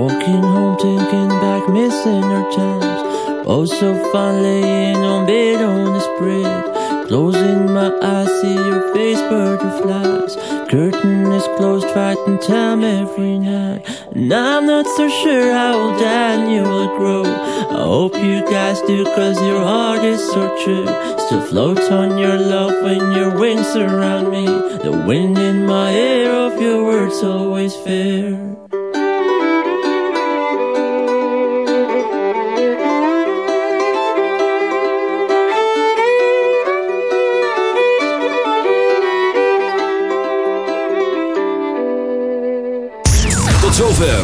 Walking home, thinking back, missing our times. Oh, so fun laying on bed on the spread. Closing my eyes, see your face, butterflies. Curtain is closed, fighting time every night. And I'm not so sure how old Daniel will grow. I hope you guys do, cause your heart is so true. Still floats on your love when your wings surround me. The wind in my hair of your words always fair.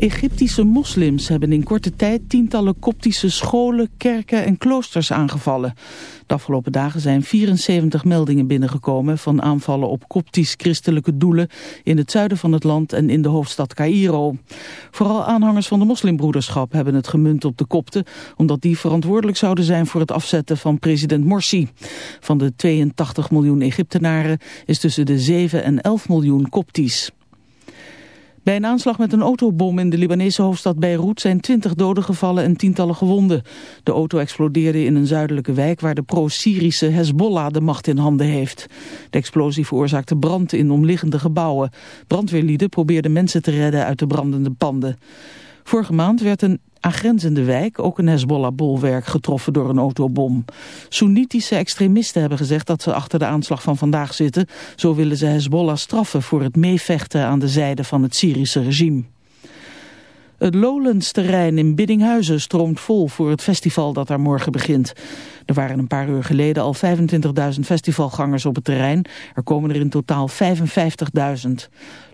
Egyptische moslims hebben in korte tijd tientallen koptische scholen, kerken en kloosters aangevallen. De afgelopen dagen zijn 74 meldingen binnengekomen van aanvallen op koptisch-christelijke doelen in het zuiden van het land en in de hoofdstad Cairo. Vooral aanhangers van de moslimbroederschap hebben het gemunt op de kopten, omdat die verantwoordelijk zouden zijn voor het afzetten van president Morsi. Van de 82 miljoen Egyptenaren is tussen de 7 en 11 miljoen koptisch. Bij een aanslag met een autobom in de Libanese hoofdstad Beirut zijn 20 doden gevallen en tientallen gewonden. De auto explodeerde in een zuidelijke wijk waar de pro-Syrische Hezbollah de macht in handen heeft. De explosie veroorzaakte brand in omliggende gebouwen. Brandweerlieden probeerden mensen te redden uit de brandende panden. Vorige maand werd een aangrenzende wijk ook een Hezbollah-bolwerk getroffen door een autobom. Soenitische extremisten hebben gezegd dat ze achter de aanslag van vandaag zitten. Zo willen ze Hezbollah straffen voor het meevechten aan de zijde van het Syrische regime. Het Lowlands-terrein in Biddinghuizen stroomt vol voor het festival dat daar morgen begint. Er waren een paar uur geleden al 25.000 festivalgangers op het terrein. Er komen er in totaal 55.000.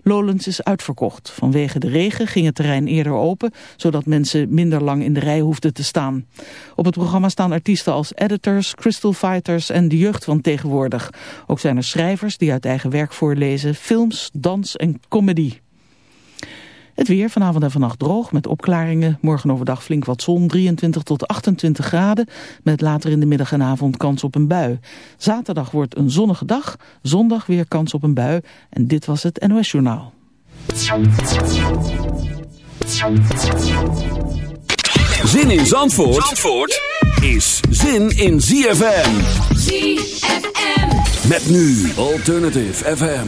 Lowlands is uitverkocht. Vanwege de regen ging het terrein eerder open, zodat mensen minder lang in de rij hoefden te staan. Op het programma staan artiesten als Editors, Crystal Fighters en de jeugd van tegenwoordig. Ook zijn er schrijvers die uit eigen werk voorlezen, films, dans en comedy. Het weer vanavond en vannacht droog met opklaringen. Morgen overdag flink wat zon, 23 tot 28 graden. Met later in de middag en avond kans op een bui. Zaterdag wordt een zonnige dag. Zondag weer kans op een bui. En dit was het NOS Journaal. Zin in Zandvoort, Zandvoort is zin in ZFM. ZFM. Met nu Alternative FM.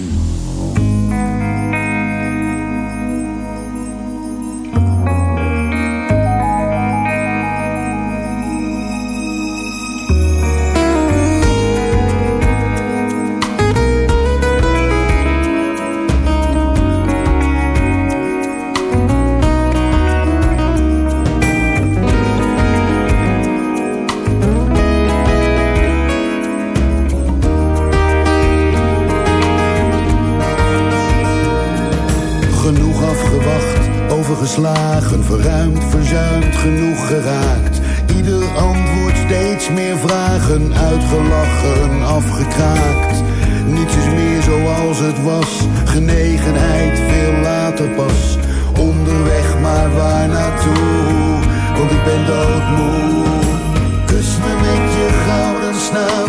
Verruimd, verzuimd, genoeg geraakt. Ieder antwoord steeds meer vragen, uitgelachen, afgekraakt. Niets is meer zoals het was, genegenheid veel later pas. Onderweg, maar waar naartoe? Want ik ben doodmoe. Kus me met je gouden snavel,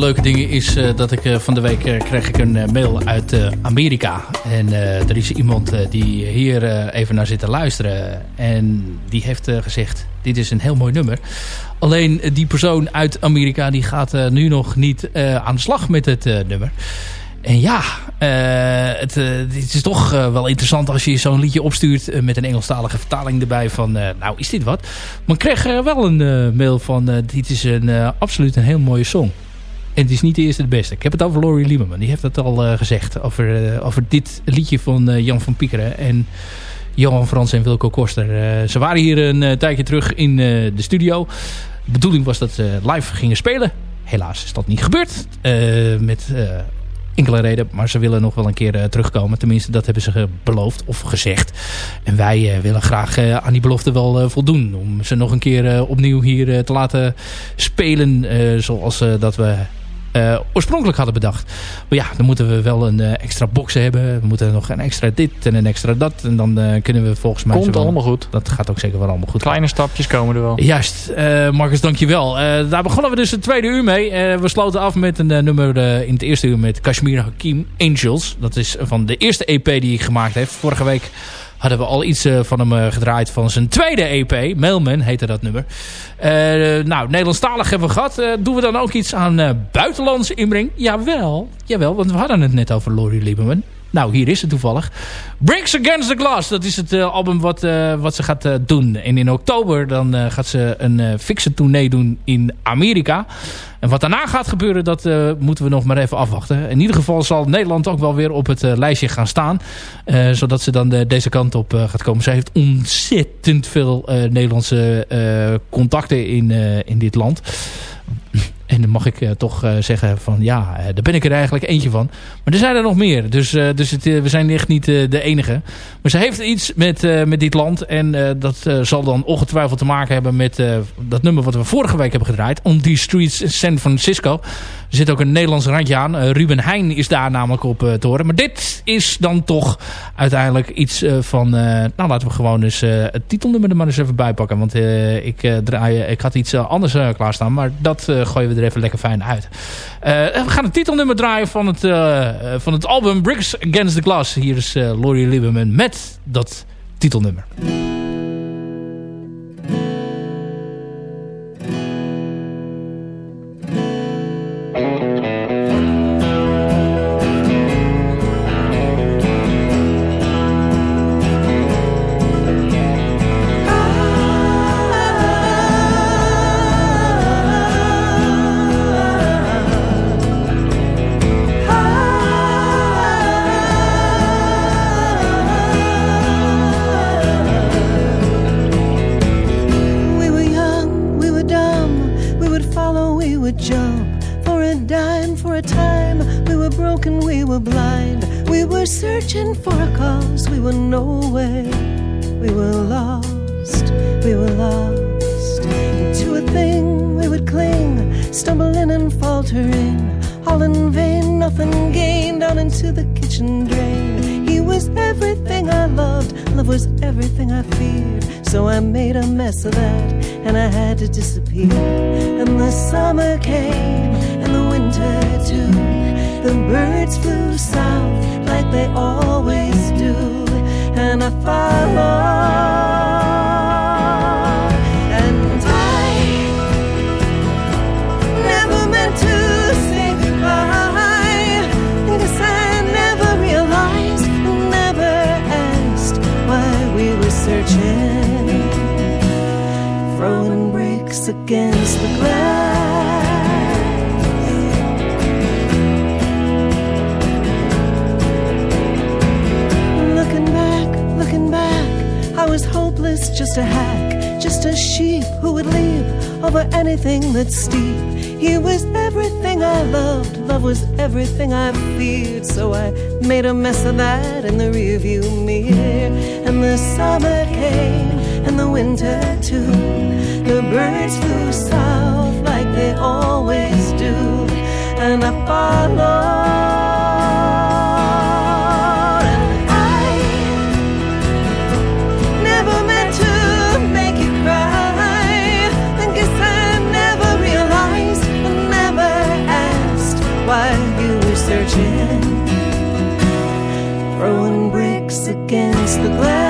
leuke dingen is eh, dat ik eh, van de week eh, kreeg ik een mail uit Amerika. En er is iemand die hier even naar zit te luisteren. En die heeft gezegd, dit is een heel mooi nummer. Alleen die persoon uit Amerika die gaat nu nog niet aan de slag met het nummer. En ja, het, het is toch wel interessant als je zo'n liedje opstuurt met een Engelstalige vertaling erbij van, nou is dit wat? Maar ik kreeg wel een mail van, dit is een, absoluut een heel mooie song. En het is niet de eerste de beste. Ik heb het over Laurie Lieberman. Die heeft het al eh, gezegd over, eh, over dit liedje van eh, Jan van Piekeren. En Johan Frans en Wilco Koster. Ze waren hier een tijdje terug in de studio. De bedoeling was dat ze live gingen spelen. Helaas is dat niet gebeurd. Met enkele reden. Maar ze willen nog wel een keer terugkomen. Tenminste, dat hebben ze beloofd of gezegd. En wij willen graag aan die belofte wel voldoen. Om ze nog een keer opnieuw hier te laten spelen. zoals dat we eh, oorspronkelijk hadden bedacht. Maar ja, dan moeten we wel een eh, extra box hebben. We moeten nog een extra dit en een extra dat. En dan eh, kunnen we volgens mij... Komt wel- allemaal goed. Dat gaat ook zeker wel allemaal goed. Kleine stapjes komen er wel. Juist, eh, Marcus, dankjewel. Eh daar begonnen we dus het tweede uur mee. We sloten af met een nummer in het eerste uur met Kashmir Hakim, Angels. Dat is van de eerste EP die hij gemaakt heeft. Vorige week hadden we al iets eh, van hem eh, gedraaid van zijn tweede EP. Mailman heette dat nummer. Eh, nou, Nederlandstalig hebben we gehad. Eh, doen we dan ook iets aan buitenlandse inbreng? Jawel, jawel, want we hadden het net over Laurie Lieberman. Nou, hier is het toevallig. Bricks Against the Glass. Dat is het eh, album wat, eh, wat ze gaat eh, doen. En in oktober dan gaat ze een fixe tournee doen in Amerika. En wat daarna gaat gebeuren, dat moeten we nog maar even afwachten. In ieder geval zal Nederland ook wel weer op het lijstje gaan staan. Zodat ze dan de- deze kant op gaat komen. Zij heeft ontzettend veel Nederlandse contacten in, in dit land. En dan mag ik eh, toch eh, zeggen van ja, eh, daar ben ik er eigenlijk eentje van. Maar er zijn er nog meer. Dus, dus het, we zijn echt niet de enige. Maar ze heeft iets met, met dit land. En dat zal dan ongetwijfeld te maken hebben met dat nummer wat we vorige week hebben gedraaid. On the Streets in San Francisco. Er zit ook een Nederlands randje aan. Ruben Heijn is daar namelijk op te horen. Maar dit is dan toch uiteindelijk iets van... nou, laten we gewoon eens het titelnummer er maar eens even bij pakken. Want ik, draai, ik had iets anders klaarstaan. Maar dat gooien we even lekker fijn uit. Eh, we gaan het titelnummer draaien van het, eh, eh, van het album Bricks Against the Glass. Hier is Laurie Lieberman met dat titelnummer. Against the glass. Looking back, looking back, I was hopeless, just a hack, just a sheep who would leap over anything that's steep. He was everything I loved, love was everything I feared. So I made a mess of that in the rearview mirror. And the summer came, and the winter too. The birds flew south like they always do, and I followed. And I never meant to make you cry. I guess I never realized, and never asked why you were searching, throwing bricks against the glass.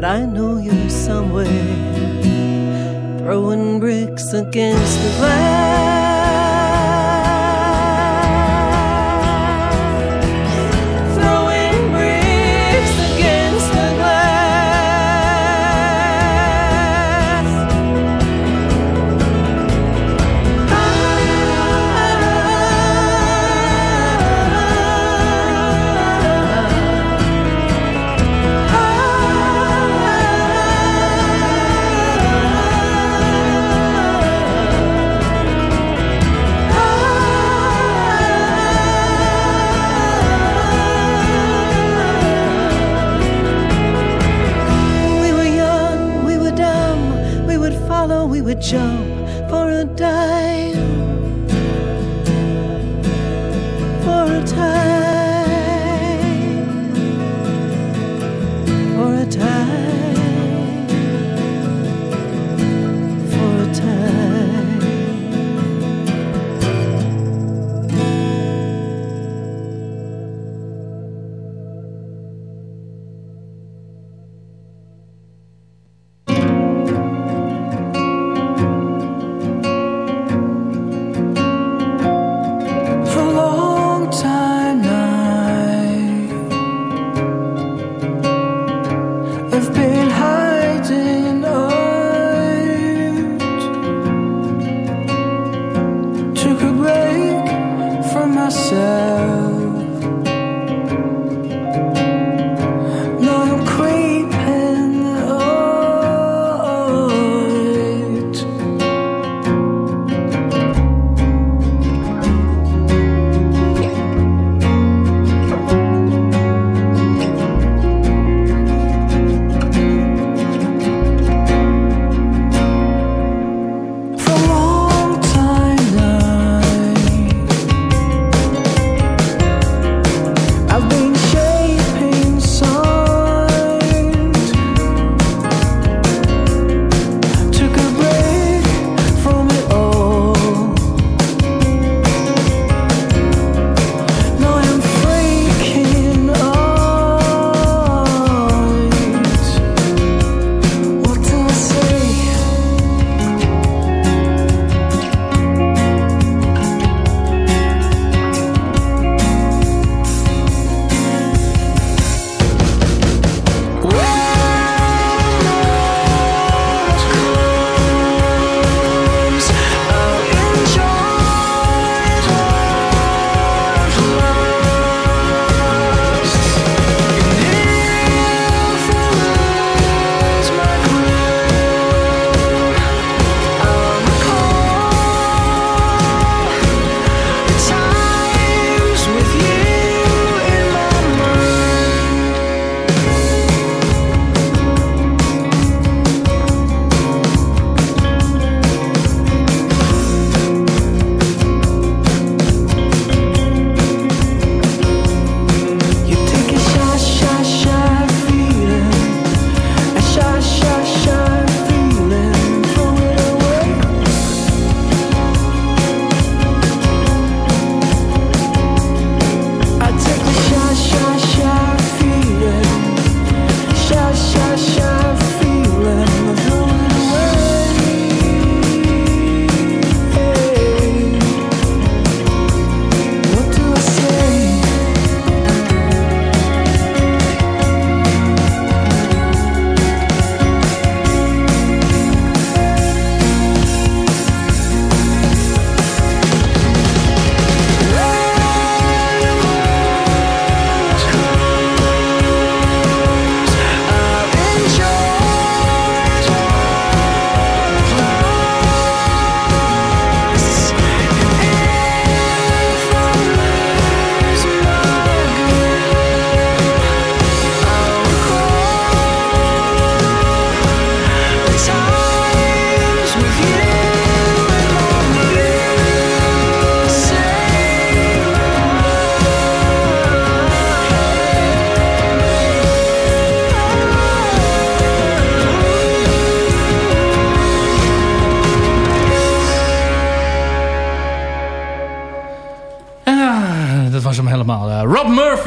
But I know you're somewhere throwing bricks against the glass.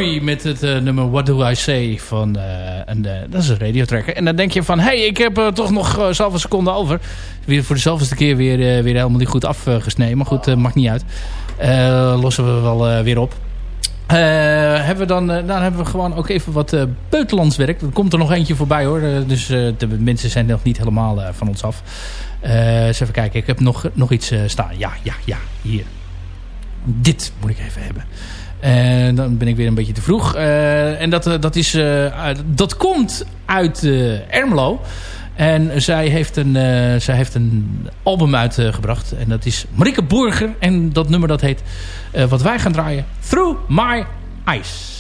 Met het nummer What Do I Say van een, dat is een radiotrekker. En dan denk je van, hé, hey, ik heb toch nog zoveel seconden over. Weer voor de keer weer, weer helemaal niet goed afgesneden. Maar goed, maakt niet uit. lossen we wel weer op. Uh, hebben we dan, dan hebben we gewoon ook even wat uh, buitenlands werk. Er komt er nog eentje voorbij hoor. dus de mensen zijn nog niet helemaal van ons af. eens even kijken. Ik heb nog, nog iets staan. Ja, ja, ja. Hier. Dit moet ik even hebben. En dan ben ik weer een beetje te vroeg. en dat, dat, is, dat komt uit Ermelo. En zij heeft een, zij heeft een album uitgebracht. en dat is Marike Burger. En dat nummer dat heet, wat wij gaan draaien, Through My Eyes.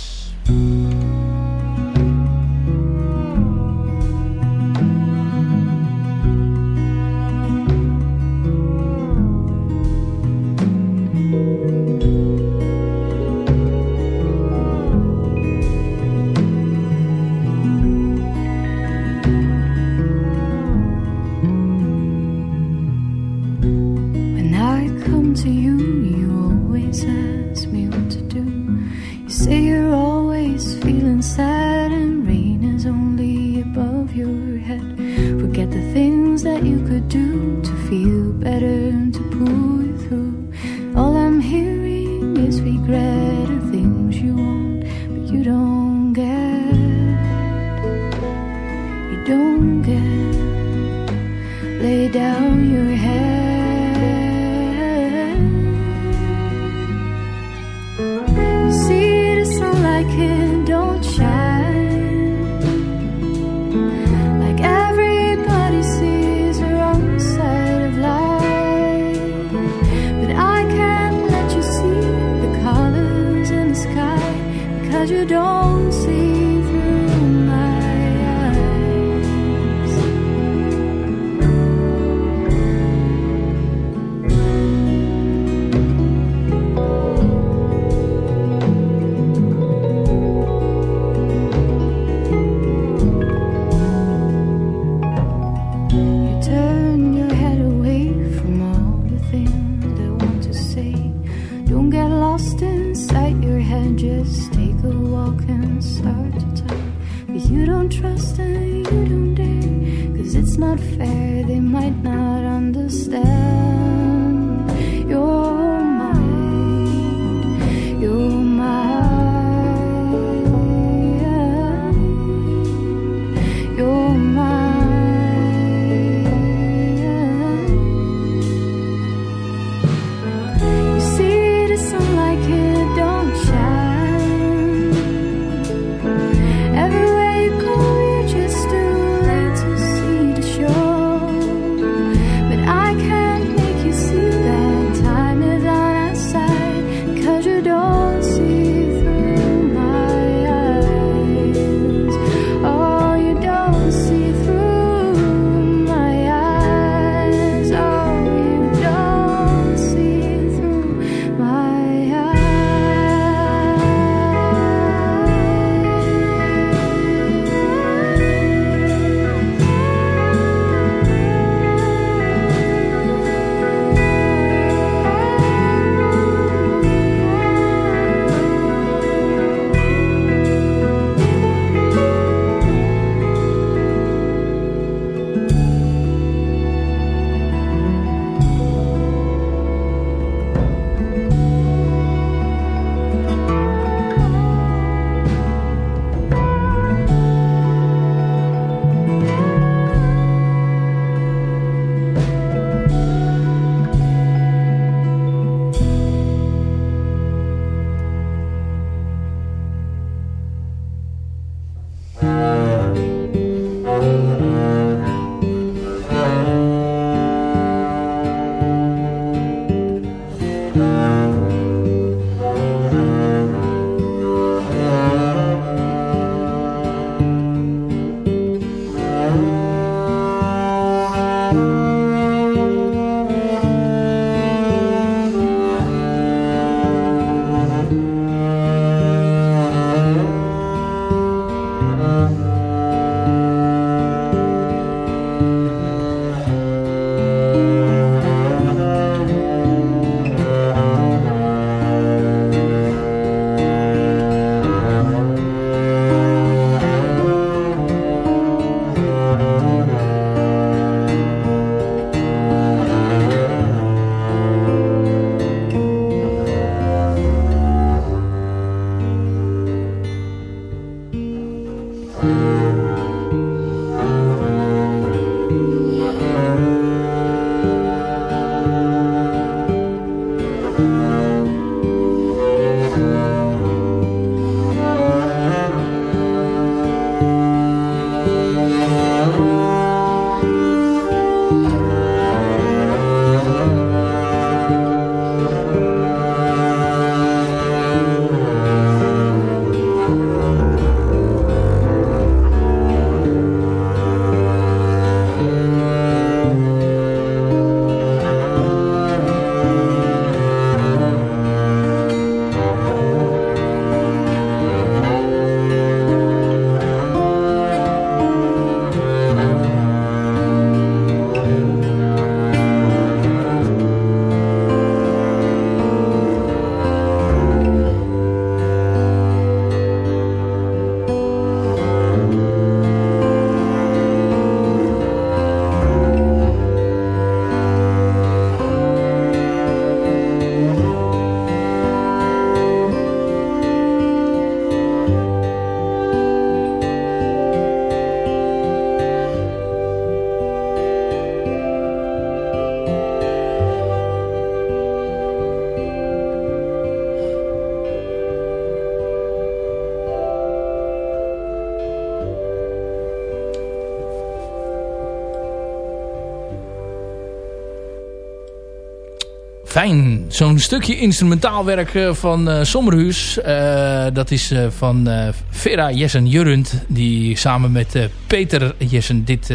Zo'n stukje instrumentaal werk uh, van uh, Sommerhuis. Uh, dat is van Vera Jessen Jurund. Die samen met Peter Jessen dit,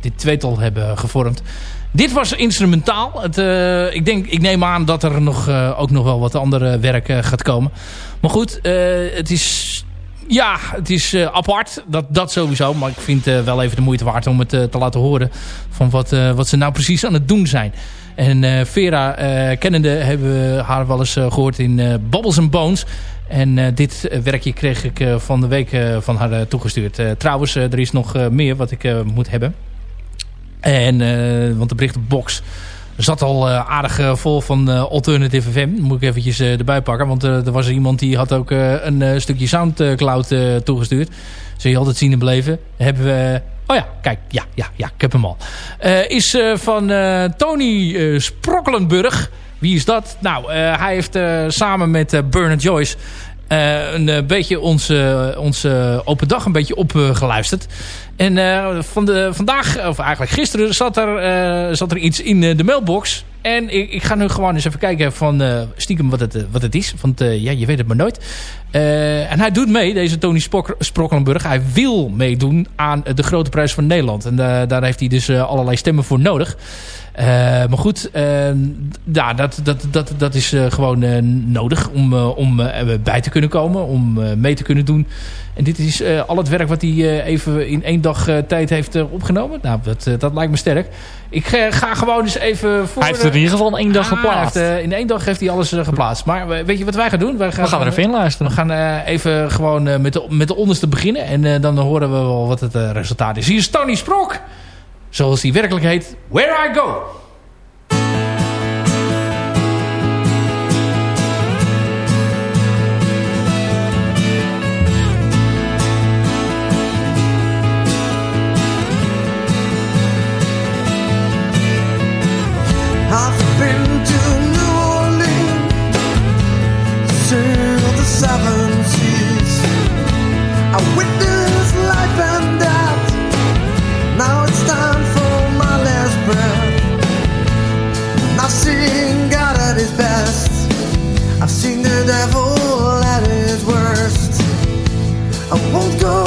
dit tweetal hebben gevormd. Dit was instrumentaal. Het, ik, denk, ik neem aan dat er nog, ook nog wel wat andere werk gaat komen. Maar goed, het is ja, het is uh, apart. Dat, dat sowieso. Maar ik vind het uh, wel even de moeite waard om het uh, te laten horen. Van wat, wat ze nou precies aan het doen zijn. En Vera kennende hebben we haar wel eens gehoord in Bubbles and Bones. En dit werkje kreeg ik van de week van haar toegestuurd. trouwens, er is nog meer wat ik moet hebben. En, want de berichtenbox zat al uh, aardig uh, vol van uh, Alternative FM. Moet ik eventjes erbij pakken. Want er was iemand die had ook een stukje Soundcloud toegestuurd. Zul je altijd zien en beleven. Hebben we... Oh ja, kijk. Ja, ja, ja. Ik heb hem al. is van Tony Sprokkelenburg. Wie is dat? Nou, hij heeft samen met Bernard Joyce... een beetje onze, onze open dag een beetje opgeluisterd. En uh, van de, vandaag, of eigenlijk gisteren, zat er, zat er iets in de mailbox. En ik, ik, ga nu gewoon eens even kijken van stiekem wat het, wat het is. Want ja, je weet het maar nooit. en hij doet mee, deze Tony Sprokkelenburg. Hij wil meedoen aan de Grote Prijs van Nederland. En daar heeft hij dus allerlei stemmen voor nodig. Maar goed, ja, dat, dat, dat, dat is gewoon nodig om, om bij te kunnen komen. Om mee te kunnen doen en dit is al het werk wat hij even in één dag tijd heeft opgenomen. Nou, dat, dat lijkt me sterk. Ik ga gewoon eens even voor... Hij heeft het in ieder geval in één dag ah, geplaatst. Heeft, in één dag heeft hij alles geplaatst. Maar weet je wat wij gaan doen? Wij gaan, we gaan er even in luisteren. We gaan even gewoon met, de, met de onderste beginnen. En dan horen we wel wat het resultaat is. Hier is Tony Sprok. Zoals hij werkelijk heet. Where I Go. won't go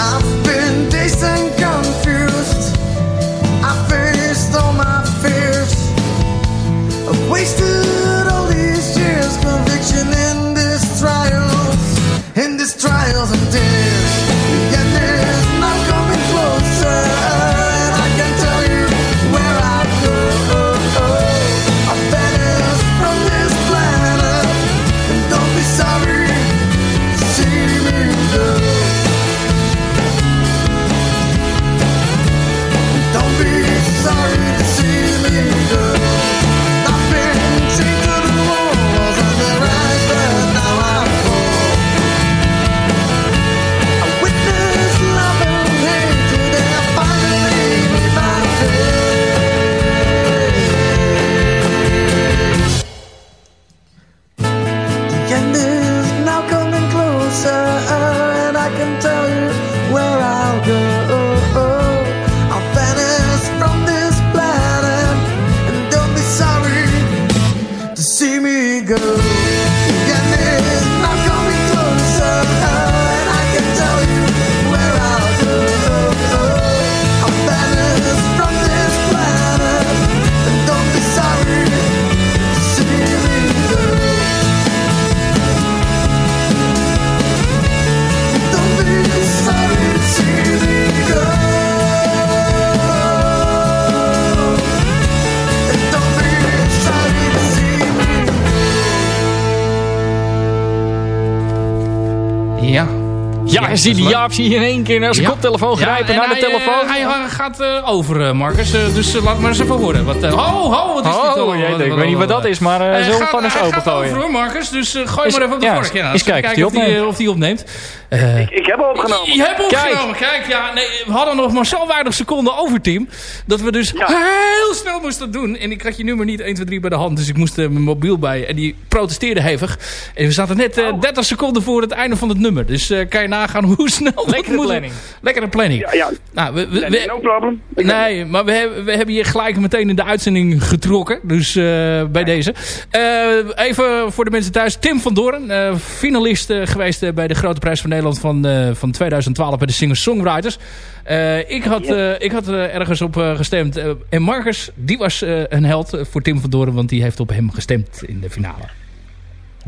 I'm zie die Jaap zie je in één keer naar zijn Ja. koptelefoon grijpen, en naar de hij, eh, telefoon. hij eh, gaat eh, over, eh, Marcus. Dus laat maar eens even horen. Wat, eh, ho, ho, wat is dit? Oh, Wat- ik weet niet wat dat is, maar eh Hij zullen we gewoon eens hij open gaat over, gooien. hoor, Marcus. Dus gooi Is- maar even op de ja, vork. Ja, eens kijken of die of die, opneemt. eh, of die opneemt. Eh, Ik heb al opgenomen. je hebt opgenomen. Kijk, ja, nee, we hadden nog maar zo weinig seconden over, Tim. Dat we dus Ja. heel snel moesten doen. En ik had je nummer niet 1, 2, 3 bij de hand. Dus ik moest mijn mobiel bij. En die protesteerde hevig. En we zaten net eh, Oh. 30 seconden voor het einde van het nummer. Dus eh, kan je nagaan hoe snel dat Lekkere planning. Lekkere planning. Ja, ja. Nou, we, we, Nee, we- no problem. Ik- Nee, maar we hebben, we hebben je gelijk meteen in de uitzending getrokken. Dus eh, bij deze. Eh, even voor de mensen thuis. Tim van Doorn, eh, finalist geweest bij de Grote Prijs van Nederland van, eh, van 2012 bij de Singer-Songwriters. Eh, ik had, eh, ik had ergens op gestemd. En Marcus, die was eh, een held voor Tim van Doorn, want die heeft op hem gestemd in de finale.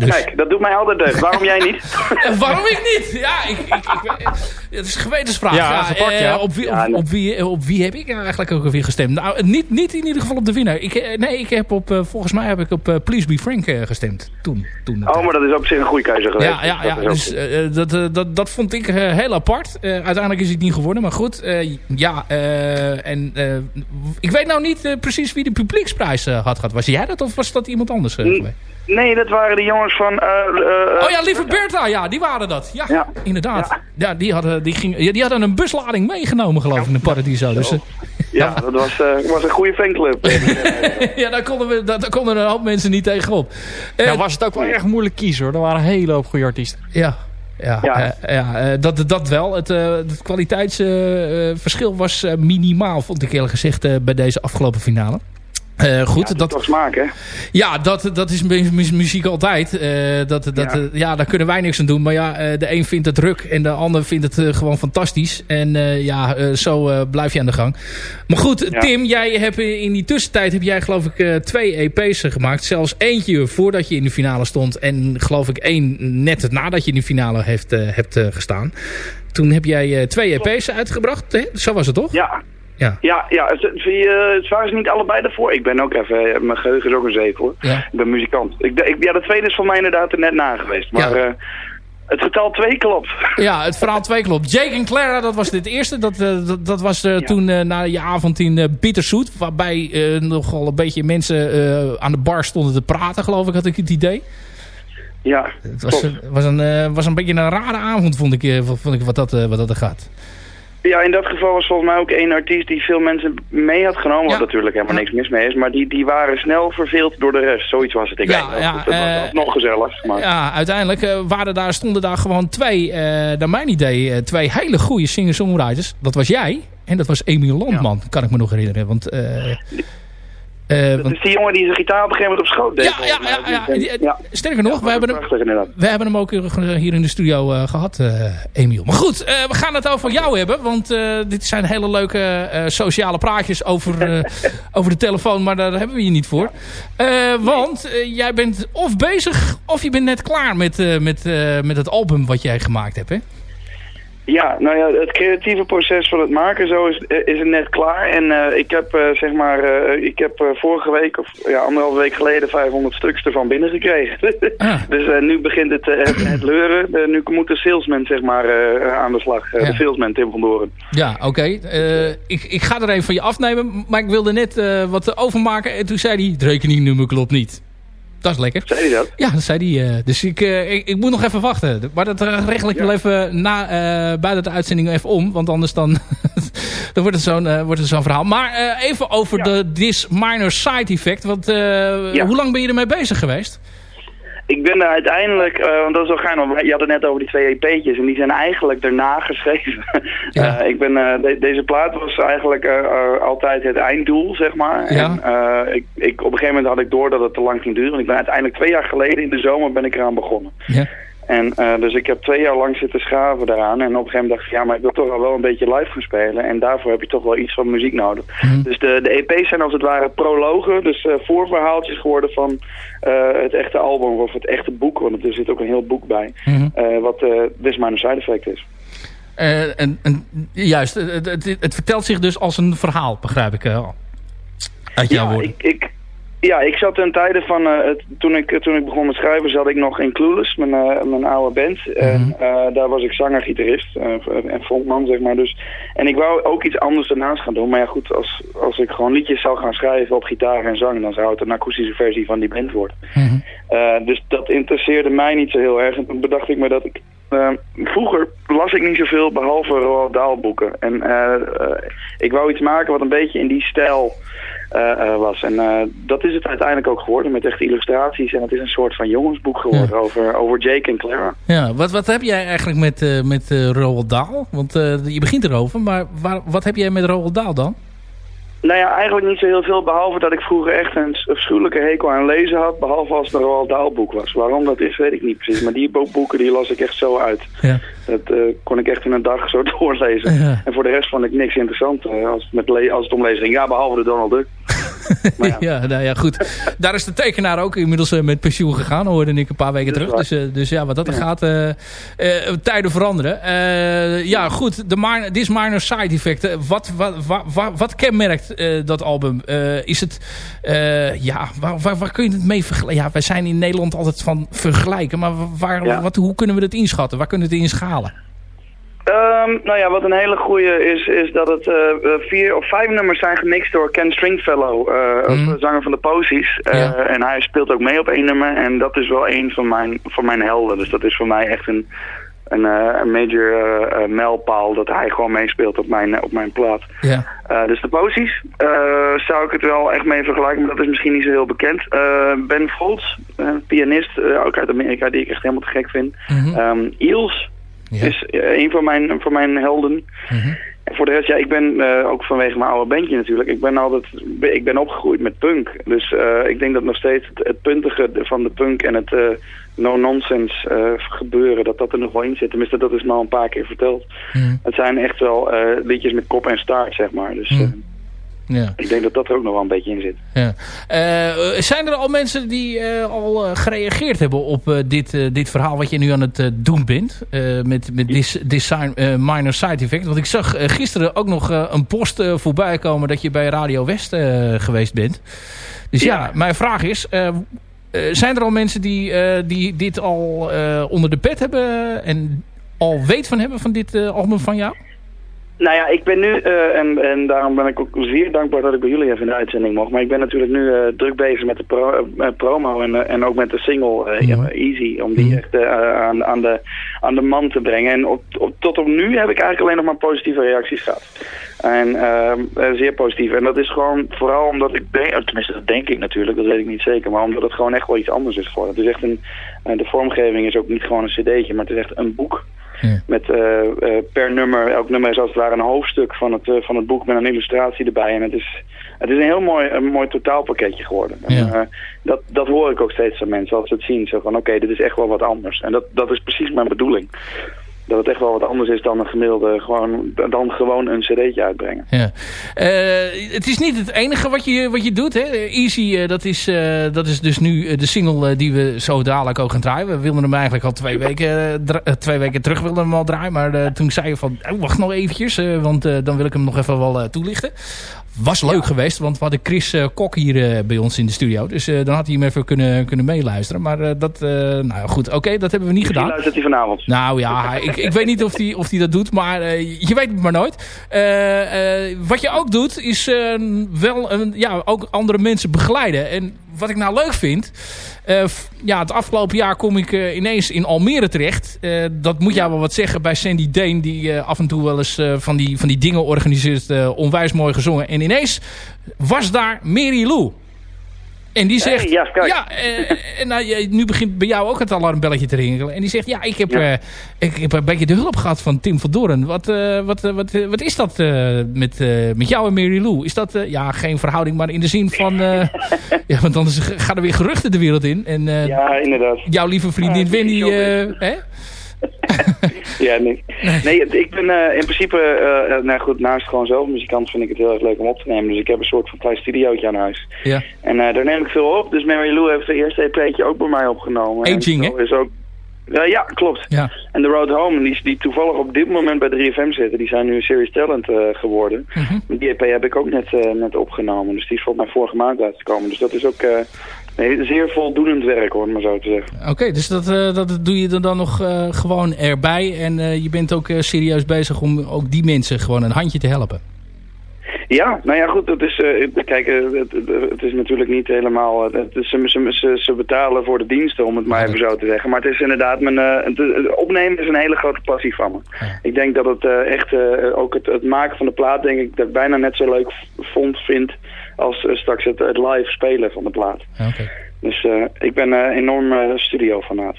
Dus- Kijk, dat doet mij altijd deugd. Waarom jij niet? Waarom ik niet? Ja, ik, ik, ik, het is een gewetensvraag. Ja, dat eh, ja. Op, wie, op, wie, op wie heb ik eigenlijk ook alweer gestemd? Nou, niet, niet in ieder geval op de winnaar. Ik, eh, nee, ik heb op, eh, volgens mij heb ik op Please Be Frank gestemd. Toen. toen Oh, maar dat is op zich een goede keuze geweest. ja, ja, ja Dat dus, eh, eh, dat, dat, dat vond ik heel apart. Uiteindelijk is het niet geworden, maar goed. eh, ja, eh, en eh, ik weet nou niet precies wie de publieksprijs had gehad. Was jij dat of was dat iemand anders Mm. Nee, dat waren de jongens van... eh, eh, Oh ja, lieve Bertha, ja, die waren dat. Ja, Ja. inderdaad. Ja. die, hadden, die, ging, die hadden een buslading meegenomen, geloof ik, in de Paradiso. Dus, eh, ja, dat was, eh, was een goede fanclub. ja, daar konden, we, daar, daar konden een hoop mensen niet tegenop. Eh, Nou was het ook wel erg moeilijk kiezen hoor. Er waren een hele hoop goede artiesten. ja, ja, Ja. eh, ja eh, dat, dat wel. Het, eh, het kwaliteitsverschil was eh, minimaal, vond ik eerlijk gezegd, eh, bij deze afgelopen finale. Eh, goed, dat dat, toch smaak, hè? Ja, dat, dat is mu- mu- muziek altijd. Eh, dat, dat, Ja. ja. ja, daar kunnen wij niks aan doen. Maar ja, eh, de een vindt het druk en de ander vindt het eh, gewoon fantastisch. En eh, ja, eh, zo eh, blijf je aan de gang. Maar goed, Ja. Tim, jij hebt in die tussentijd heb jij geloof ik eh, twee EP's gemaakt. Zelfs eentje voordat je in de finale stond. En geloof ik één net nadat je in de finale heeft, eh, hebt eh, gestaan. Toen heb jij eh, twee EP's uitgebracht. Hè? Zo was het toch? Ja. Ja. Ja, ja het, het, eh, het waren ze niet allebei daarvoor. Ik ben ook even, eh, mijn geheugen is ook een zeker hoor. Ja. Ik ben muzikant. Ik, ik, ja, de tweede is voor mij inderdaad er net na geweest. Maar Ja. eh, het getal 2 klopt. Ja, het verhaal 2 klopt. Jake en Clara, dat was dit eerste. Dat, dat, dat was toen na je avond in uh, Bitterzoet. Waarbij nogal een beetje mensen aan de bar stonden te praten, geloof ik, had ik het idee. Ja, Het was, was, een, was een beetje een rare avond, vond ik, vond ik wat, dat, wat dat er gaat. Ja, in dat geval was volgens mij ook één artiest die veel mensen mee had genomen. Wat Ja. natuurlijk helemaal Ja. niks mis mee is. Maar die, die waren snel verveeld door de rest. Zoiets was het. Ik Ja, weet ja, het was eh, nog gezellig. Maar... Ja, uiteindelijk eh, waren daar, stonden daar gewoon twee, eh, naar mijn idee, twee hele goede singer-songwriters. Dat was jij en dat was Emiel Landman, kan ik me nog herinneren. Want, eh, dat want is die jongen die zijn gitaar op een gegeven moment op schoot deed. Ja, ja, ja, ja. Sterker nog, we, hebben hem, prachtig we hebben hem ook hier in de studio eh, gehad, eh, Emiel. Maar goed, eh, we gaan het over jou hebben. Want eh, dit zijn hele leuke eh, sociale praatjes over, eh, over de telefoon. Maar daar hebben we je niet voor. Eh, want eh, jij bent of bezig of je bent net klaar met, eh, met, eh, met het album wat jij gemaakt hebt, hè? Ja, nou ja, het creatieve proces van het maken zo is, is het net klaar. En eh, ik heb eh, zeg maar, eh, ik heb eh, vorige week of ja, anderhalve week geleden 500 stuks ervan binnengekregen. Ah. dus eh, nu begint het, eh, het, het leuren. Eh, nu moet de salesman zeg maar eh, aan de slag. Eh, Ja. De salesman Tim van Doren. Ja, oké. Eh, ik, ik ga er even van je afnemen. Maar ik wilde net eh, wat overmaken. En toen zei hij, het rekeningnummer klopt niet. Dat is lekker. Zei hij dat? Ja, dat zei hij. eh, dus ik, eh, ik, ik moet nog even wachten. Maar dat eh, regel ik wel even na, buiten de uitzending even om. Want anders dan, dan wordt het zo'n wordt het zo'n verhaal. Maar even over de This Minor Side Effect. Want hoe lang ben je ermee bezig geweest? Ik ben er uiteindelijk, eh, want dat is wel gaaf, want je had het net over die twee EP'tjes en die zijn eigenlijk daarna geschreven. Ja. Eh, ik ben, eh, de- deze plaat was eigenlijk altijd het einddoel, zeg maar. Ja. En, ik, ik, op een gegeven moment had ik door dat het te lang ging duren. Want ik ben uiteindelijk twee jaar geleden in de zomer ben ik eraan begonnen. Ja. En eh, dus ik heb twee jaar lang zitten schaven daaraan. En op een gegeven moment dacht ik, ja, maar ik wil toch wel wel een beetje live gaan spelen. En daarvoor heb je toch wel iets van muziek nodig. Mhm. Dus de, de EP's zijn als het ware prologen. Dus eh, voorverhaaltjes geworden van eh, het echte album of het echte boek. Want er zit ook een heel boek bij. Mhm. wat eh This Minor Side Effect is. En, en, juist, het, het, het vertelt zich dus als een verhaal, begrijp ik. uit jouw ja, woorden. ik, ik, Ja, ik zat ten tijde van, het, toen, ik, toen ik begon met schrijven, zat ik nog in Clueless, mijn, eh, mijn oude band. En eh, daar was ik zanger-gitarist en frontman, zeg maar. Dus, en ik wou ook iets anders daarnaast gaan doen. Maar ja, goed, als, als ik gewoon liedjes zou gaan schrijven op gitaar en zang, dan zou het een akoestische versie van die band worden. dus dat interesseerde mij niet zo heel erg. En toen bedacht ik me dat ik vroeger las ik niet zoveel behalve Roald Dahl boeken. En ik wou iets maken wat een beetje in die stijl uh, was. En uh, dat is het uiteindelijk ook geworden met echte illustraties. En het is een soort van jongensboek geworden over, over Jake en Clara. Ja, wat, wat heb jij eigenlijk met, uh, met Roald Dahl? Want je begint erover, maar waar, wat heb jij met Roald Dahl dan? Nou ja, eigenlijk niet zo heel veel, behalve dat ik vroeger echt een afschuwelijke hekel aan lezen had, behalve als het een Roald Dahl boek was. Waarom dat is, weet ik niet precies. Maar die boeken die las ik echt zo uit. Ja. Dat uh, kon ik echt in een dag zo doorlezen. Ja. En voor de rest vond ik niks interessant uh, als, het met als het om lezen ging. Ja, behalve de Donald Duck. ja. ja. nou ja, goed. Daar is de tekenaar ook inmiddels uh, met pensioen gegaan, hoorde ik een paar weken terug. Dus, uh, dus ja, wat dat ja. gaat, uh, tijden veranderen. ja, goed, de minor, This Minor Side Effect. wat, wat, wat, wat kenmerkt dat album? is het, ja, waar, waar, waar, kun je het mee vergelijken? Ja, wij zijn in Nederland altijd van vergelijken, maar waar, wat, hoe kunnen we dat inschatten? Waar kunnen we het inschalen? Um, nou ja, wat een hele goede is, is dat het uh, vier of vijf nummers zijn gemixt door Ken Stringfellow, uh, mm. zanger van de Posies. Uh, ja. En hij speelt ook mee op één nummer en dat is wel een van mijn, van mijn helden. Dus dat is voor mij echt een, een, een major mijlpaal dat hij gewoon meespeelt op mijn, op mijn plaat. Ja. dus de Posies zou ik het wel echt mee vergelijken, maar dat is misschien niet zo heel bekend. ben Foltz, pianist, ook uit Amerika, die ik echt helemaal te gek vind. Mm -hmm. um, Eels ja. is uh, een van mijn, van mijn helden. Mm En voor de rest, ja, ik ben uh, ook vanwege mijn oude bandje natuurlijk. Ik ben altijd, ik ben opgegroeid met punk. Dus uh, ik denk dat nog steeds het, het, puntige van de punk en het no-nonsense gebeuren, dat dat er nog wel in zit. Tenminste, dat is me al een paar keer verteld. Mm Het zijn echt wel liedjes met kop en staart, zeg maar. Dus... Mm ja. Ik denk dat dat er ook nog wel een beetje in zit. Ja. Uh, zijn er al mensen die uh, al uh, gereageerd hebben op dit, dit verhaal wat je nu aan het doen bent? met met this, design minor side effect. Want ik zag gisteren ook nog een post voorbij komen dat je bij Radio West geweest bent. Dus ja, ja mijn vraag is... zijn er al mensen die, die dit al onder de pet hebben en al weet van hebben van dit album van jou? Nou ja, ik ben nu, uh, en, en daarom ben ik ook zeer dankbaar dat ik bij jullie even in de uitzending mocht. Maar ik ben natuurlijk nu uh, druk bezig met de pro, uh, promo en, en ook met de single ja. Easy. Om die echt aan, aan, de, aan de man te brengen. En op, op, tot op nu heb ik eigenlijk alleen nog maar positieve reacties gehad. En zeer positief. En dat is gewoon vooral omdat ik denk, tenminste dat denk ik natuurlijk, dat weet ik niet zeker. Maar omdat het gewoon echt wel iets anders is geworden. Het is echt een, de vormgeving is ook niet gewoon een cd'tje, maar het is echt een boek. Ja. Met uh, uh, per nummer, elk nummer is als het ware een hoofdstuk van het, uh, van het boek met een illustratie erbij. En het is, het is een heel mooi, een mooi totaalpakketje geworden. Ja. En, dat, dat hoor ik ook steeds van mensen als ze het zien. Zo van oké, okay, dit is echt wel wat anders. En dat, dat is precies mijn bedoeling dat het echt wel wat anders is dan een gemiddelde, gewoon, dan gewoon een cd'tje uitbrengen. Ja. Uh, het is niet het enige wat je, wat je doet. Hè? Easy, uh, dat, is, uh, dat is dus nu de single die we zo dadelijk ook gaan draaien. We wilden hem eigenlijk al twee weken, twee weken terug wilden hem al draaien. Maar toen zei je van, oh, wacht nog eventjes, want dan wil ik hem nog even wel toelichten. Was leuk geweest, want we hadden Chris Kok hier bij ons in de studio. Dus dan had hij hem even kunnen, kunnen meeluisteren. Maar dat, nou goed, oké, okay, dat hebben we niet gedaan. luistert hij vanavond? Nou ja, ik, ik weet niet of hij of die dat doet, maar je weet het maar nooit. wat je ook doet, is wel een, ja, ook andere mensen begeleiden. En wat ik nou leuk vind... Ja, het afgelopen jaar kom ik ineens in Almere terecht. Dat moet jou wel wat zeggen bij Sandy Deen... die af en toe wel eens van, die, van die dingen organiseert. onwijs mooi gezongen. En ineens was daar Mary Lou. En die zegt... Ja, ja en nou, nu begint bij jou ook het alarmbelletje te rinkelen. En die zegt, ja, ik heb, ja. ik heb een beetje de hulp gehad van Tim van. Wat, wat, wat, wat is dat met, met jou en Mary Lou? Is dat, ja, geen verhouding, maar in de zin van... ja, want anders gaan er weer geruchten de wereld in. En, ja, inderdaad. Jouw lieve vriendin ja, Wendy... hè? ja, nee. Nee, ik ben uh, in principe, uh, nou goed, naast gewoon zelf muzikant vind ik het heel erg leuk om op te nemen. Dus ik heb een soort van klein studiootje aan huis. Ja. En uh, daar neem ik veel op. Dus Mary Lou heeft de eerste EP'tje ook bij mij opgenomen. Aging, hè? Is ook, Ja, klopt. Ja. En de Road Home, die, die toevallig op dit moment bij 3FM zitten, die zijn nu een Series Talent eh, geworden. Mhm. Die EP heb ik ook net, eh, net opgenomen, dus die is volgens mij vorige maand uitgekomen. Dus dat is ook eh, nee, zeer voldoenend werk, hoor, maar zo te zeggen. Oké, dus dat, eh, dat doe je er dan nog eh, gewoon erbij. En eh, je bent ook serieus bezig om ook die mensen gewoon een handje te helpen. Ja, nou ja, goed, dat is, kijk, het, het- is natuurlijk niet helemaal, het is, ze, ze, ze, ze betalen voor de diensten, om het maar even zo te zeggen. Maar het is inderdaad, mijn, het, opnemen is een hele grote passie van me. Ja. Ik denk dat het echt, ook het, het maken van de plaat, denk ik, dat ik bijna net zo leuk vond, vind, als eh, straks het, het live spelen van de plaat. Dus eh, ik ben een enorm eh, studiofanaat.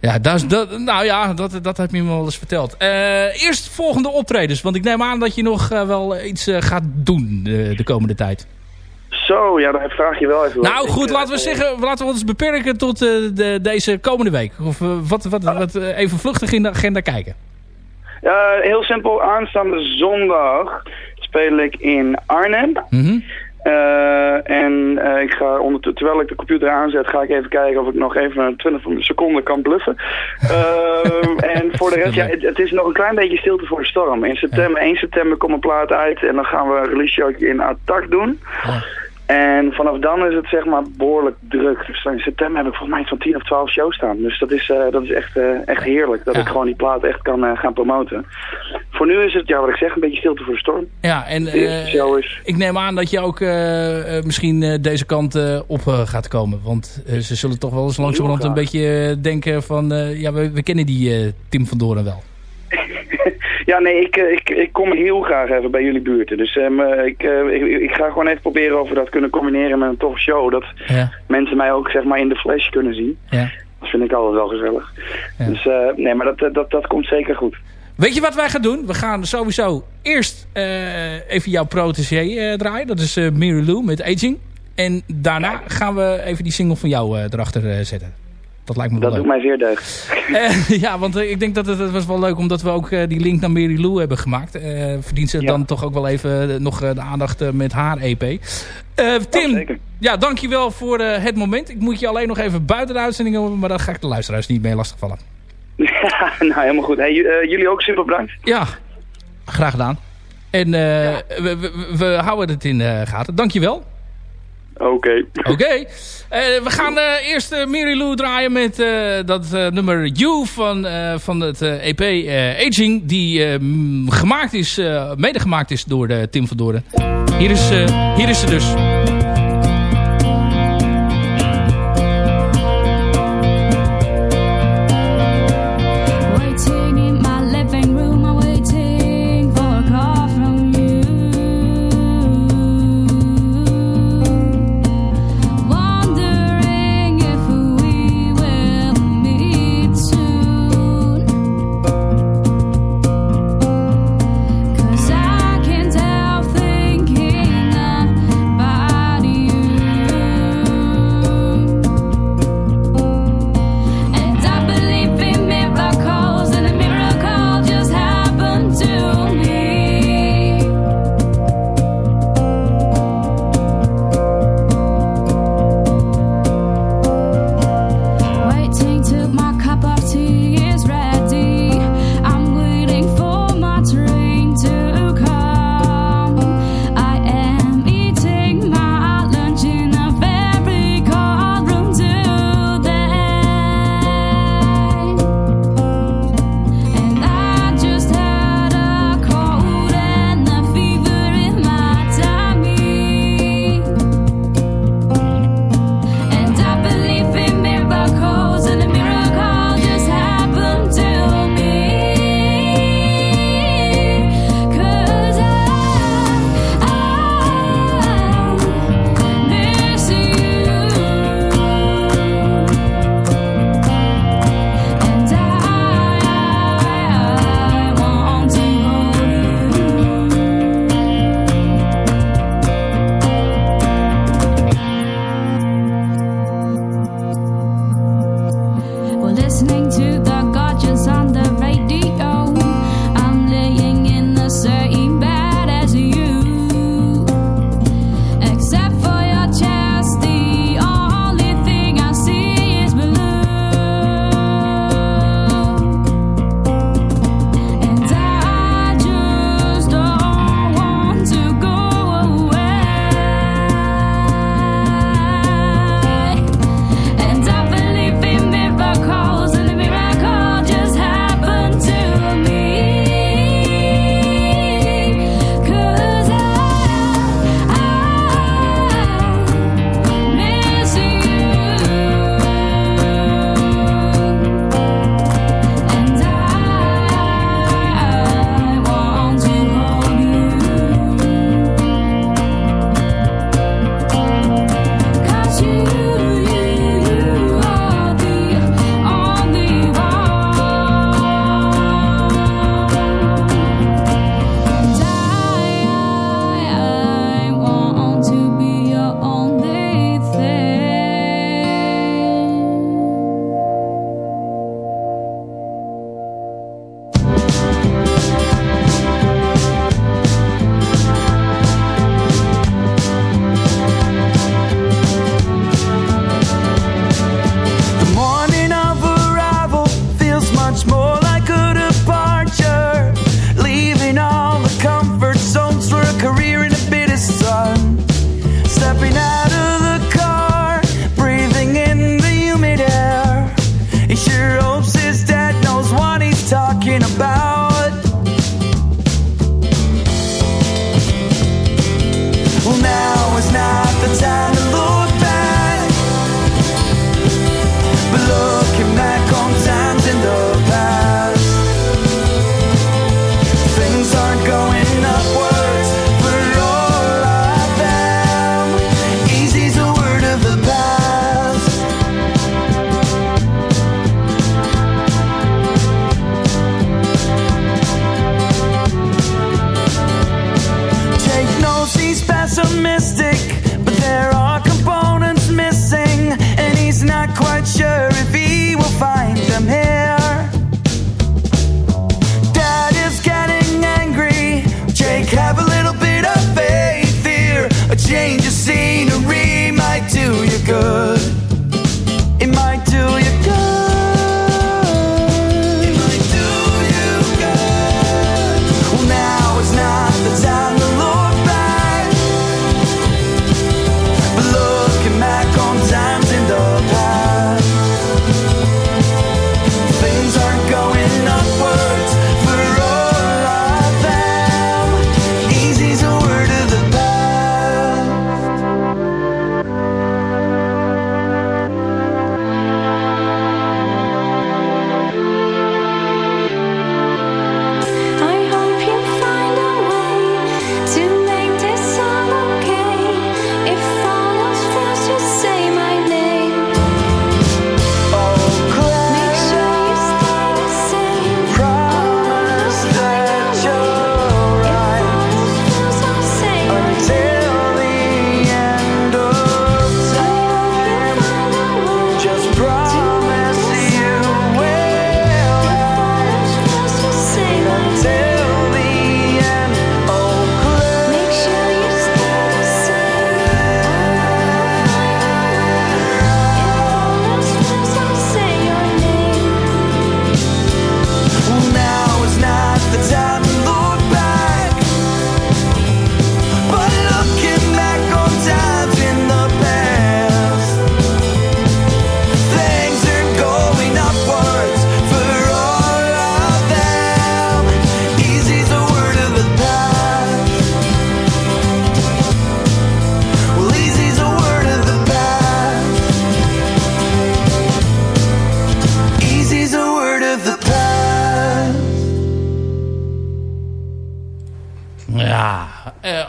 Ja, dat dat, nou ja, dat, dat heb je me wel eens verteld. Eerst volgende optredens, want ik neem aan dat je nog wel iets gaat doen de komende tijd. Zo, ja, dan vraag je wel even. Nou goed, laten we zeggen, laten we ons beperken tot de, deze komende week. Of wat, wat, wat even vluchtig in de agenda kijken. Heel simpel. Aanstaande zondag speel ik in Arnhem. Mhm. Eh, en eh, ik ga onder, terwijl ik de computer aanzet, ga ik even kijken of ik nog even 20 seconden kan bluffen. Eh, en voor de rest, ja, het, het is nog een klein beetje stilte voor de storm. In september, 1 september komt een plaat uit en dan gaan we een release in Attack doen. Ja. En vanaf dan is het zeg maar behoorlijk druk. Dus in september heb ik volgens mij iets van 10 of 12 shows staan. Dus dat is, eh, dat is echt, eh, echt heerlijk. Dat Ja. ik gewoon die plaat echt kan eh, gaan promoten. Voor nu is het, ja wat ik zeg, een beetje stilte voor de storm. Ja, en show is... ik neem aan dat je ook misschien deze kant op gaat komen. Want ze zullen toch wel eens langzamerhand een beetje denken van... ja, we, we kennen die Tim van Doren wel. Ja, nee, ik, eh, ik, ik kom heel graag even bij jullie buurten. Dus ehm, eh, ik, eh, ik, ik ga gewoon even proberen of we dat kunnen combineren met een toffe show. Dat Ja, mensen mij ook zeg maar in de flash kunnen zien. ja. Dat vind ik altijd wel gezellig. Ja. Dus nee, maar dat, dat, dat komt zeker goed. Weet je wat wij gaan doen? We gaan sowieso eerst even jouw protégé draaien. Dat is Mary Lou met Aging. En daarna gaan we even die single van jou erachter zetten. Dat lijkt me wel Dat leuk. doet mij zeer deugd. Eh, ja, want eh, ik denk dat het, het was wel leuk omdat we ook eh, die link naar Mary Lou hebben gemaakt. Verdient ze Ja. dan toch ook wel even nog de aandacht met haar EP. Tim, zeker. ja, dankjewel voor het moment. Ik moet je alleen nog even buiten de uitzending hebben, maar daar ga ik de luisteraars niet mee lastigvallen. nou, helemaal goed. Hey, jullie ook super bedankt. Ja, graag gedaan. En we, we, we houden het in gaten. Dankjewel. Oké. Oké. Eh, we gaan eh, eerst uh, Mary Lou draaien met eh, dat eh, nummer You van, eh, van het eh, EP eh, Aging. Die eh, gemaakt is, eh, mede gemaakt is door Tim van Doren. Hier is, eh, hier is ze dus.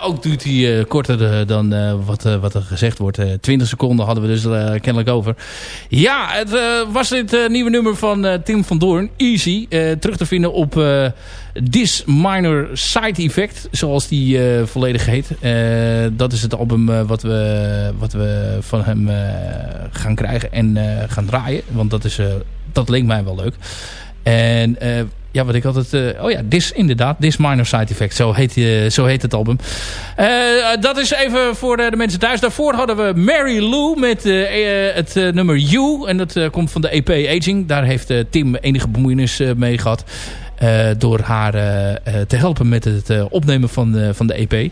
Ook doet hij eh, korter eh, dan eh, wat, wat er gezegd wordt. Eh 20 seconden hadden we dus kennelijk over. Ja, het was dit nieuwe nummer van Tim van Doorn. Easy. terug te vinden op This Minor Side Effect. Zoals die volledig heet. Dat is het album wat, we, wat we van hem gaan krijgen en gaan draaien. Want dat, is, dat leek mij wel leuk. En ja, wat ik altijd... eh, oh ja, This inderdaad. This Minor Side Effect. Zo heet, eh, zo heet het album. Eh, dat is even voor de mensen thuis. Daarvoor hadden we Mary Lou met het nummer You. En dat komt van de EP Aging. Daar heeft Tim enige bemoeienis mee gehad. Eh, door haar eh, eh, te helpen met het opnemen van de, van de EP.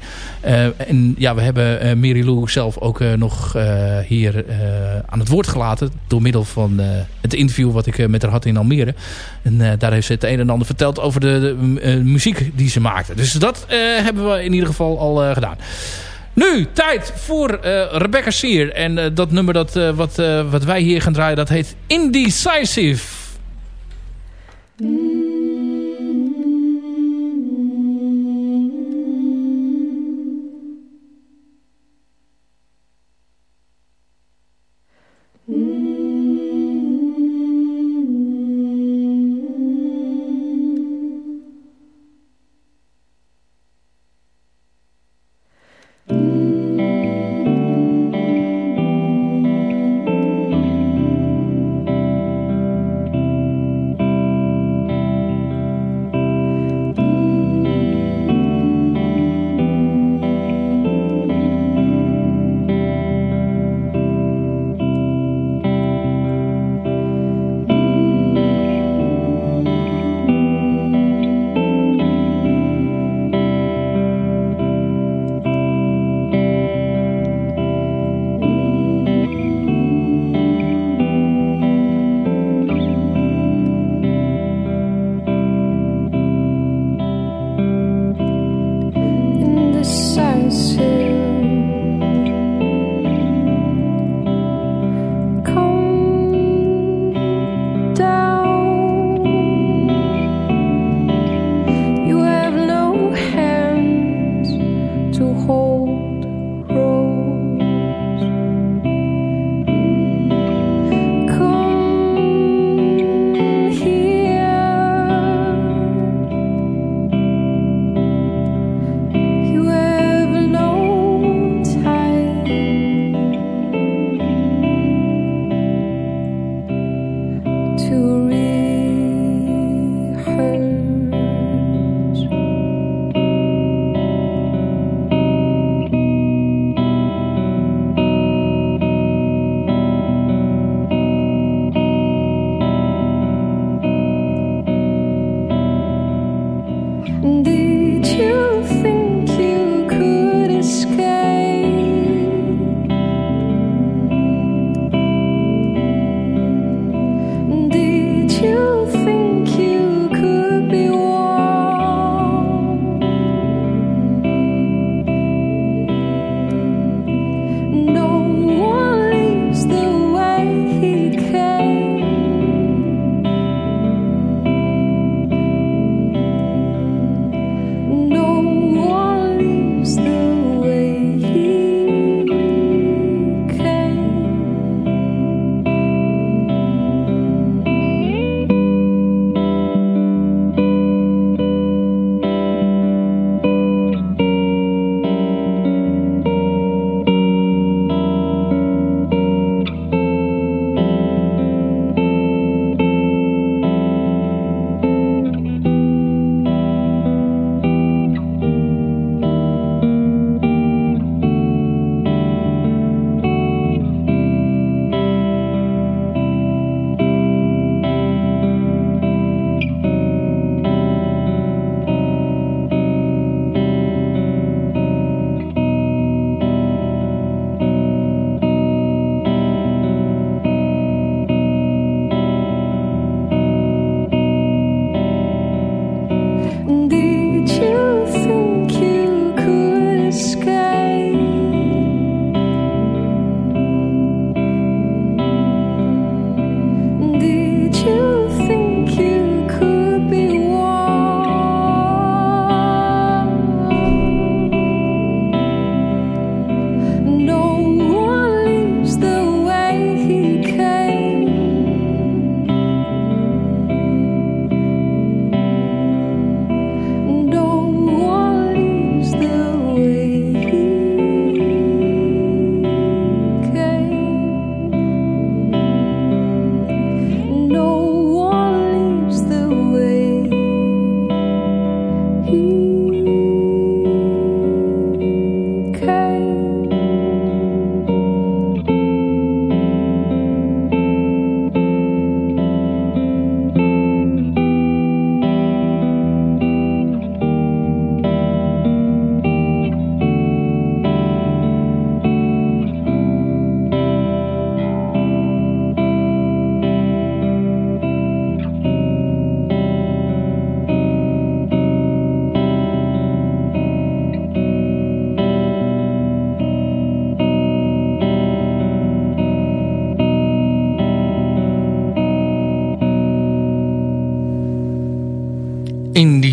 En ja, we hebben Mary Lou zelf ook nog hier aan het woord gelaten. Door middel van het interview wat ik met haar had in Almere. En daar heeft ze het een en ander verteld over de, muziek die ze maakte. Dus dat hebben we in ieder geval al gedaan. Nu, tijd voor Rebecca Sear. En dat nummer dat, wat, wat wij hier gaan draaien, dat heet Indecisive.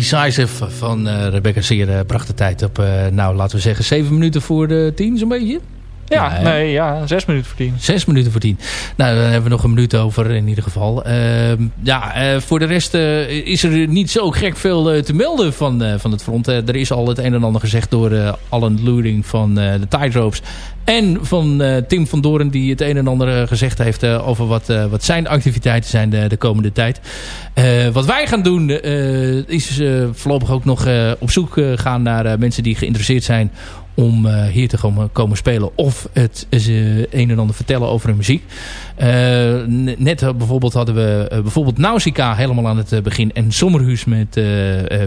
Decisive van uh, Rebecca Seer uh, bracht de tijd op, uh, nou laten we zeggen, zeven minuten voor de tien zo'n beetje. Ja, nee, ja, zes minuten voor tien. Zes minuten voor tien. Nou, dan hebben we nog een minuut over in ieder geval. Uh, ja, uh, voor de rest uh, is er niet zo gek veel te melden van, van het front. er is al het een en ander gezegd door Alan Loering van de Tightropes. En van Tim van Doren die het een en ander gezegd heeft over wat, wat zijn activiteiten zijn de, de komende tijd. wat wij gaan doen is voorlopig ook nog op zoek gaan naar mensen die geïnteresseerd zijn om uh, hier te komen, spelen. Of het uh, een en ander vertellen over hun muziek. Uh, net bijvoorbeeld hadden we bijvoorbeeld Nausicaa helemaal aan het begin. En Sommerhuis met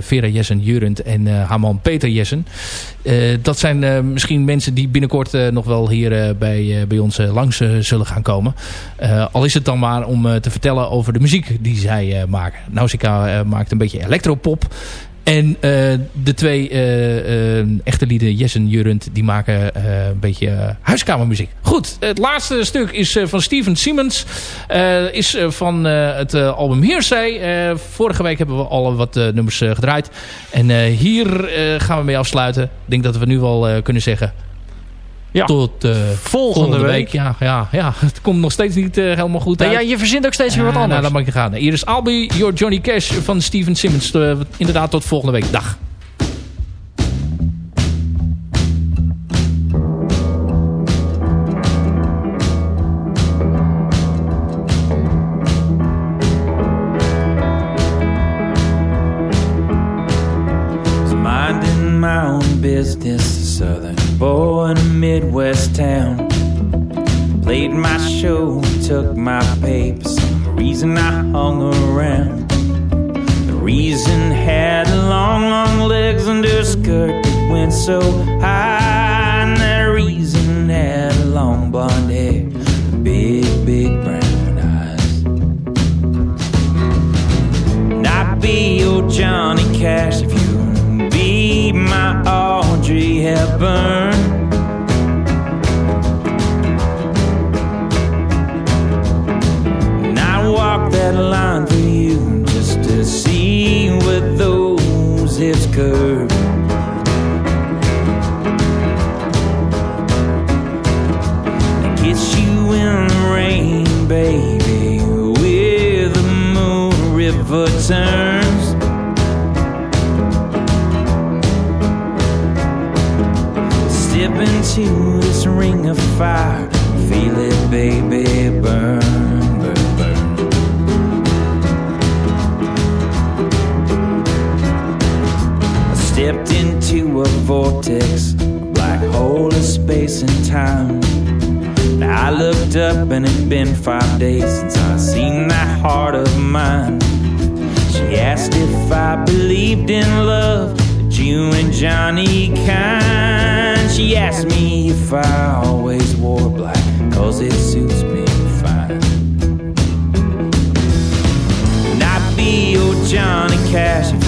Vera Jessen Jurend en haar man Peter Jessen. dat zijn misschien mensen die binnenkort nog wel hier bij, bij ons langs zullen gaan komen. al is het dan maar om te vertellen over de muziek die zij maken. Nausicaa maakt een beetje electropop. En uh, de twee uh, uh, echte lieden, Jess en Jurend, die maken een beetje huiskamermuziek. Goed, het laatste stuk is van Steven Simmons. is van het album Hearsay. vorige week hebben we al wat nummers gedraaid. En hier gaan we mee afsluiten. Ik denk dat we nu wel kunnen zeggen... Ja. Tot uh, volgende, volgende week. week. Ja, ja, ja, het komt nog steeds niet uh, helemaal goed nee, uit. Ja, je verzint ook steeds weer wat uh, anders. Nou, dat mag je gaan. Hier is Be Your Johnny Cash van Steven Simmons. inderdaad, tot volgende week. Dag. minding my own business, southern boy in a Midwest town. Played my show, took my papers. The reason I hung around. The reason had long, long legs under a skirt that went so high. And that reason had long blonde hair, big, big brown eyes. And I'd be your Johnny Cash if you be my Audrey Hepburn. River turns. Step into this ring of fire. Feel it, baby, burn, burn, burn. I stepped into a vortex, a black hole of space and time. I looked up and it'd been five days since I seen that heart of mine. She asked if I believed in love, that you and Johnny kind. She asked me if I always wore black, cause it suits me fine. I'd be your Johnny Cash if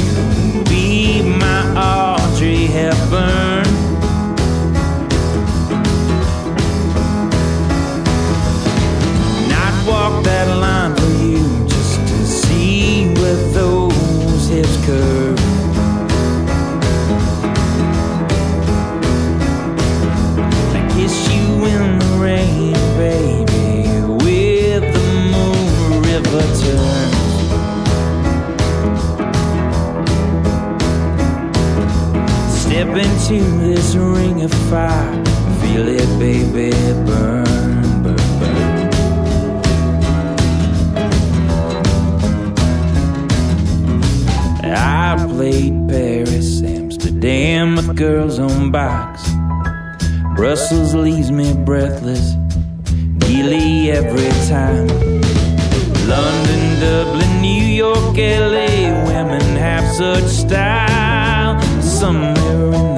you be my Audrey Hepburn. I'd walk that line of fire, feel it, baby, burn, burn, burn. I played Paris, Amsterdam with girls on bikes. Brussels leaves me breathless, nearly every time. London, Dublin, New York, LA, women have such style. Somewhere in